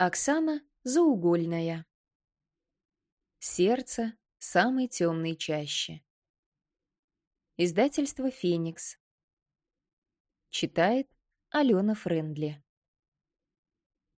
Оксана Заугольная. Сердце самой темной чаще. Издательство «Феникс». Читает Алена Френдли.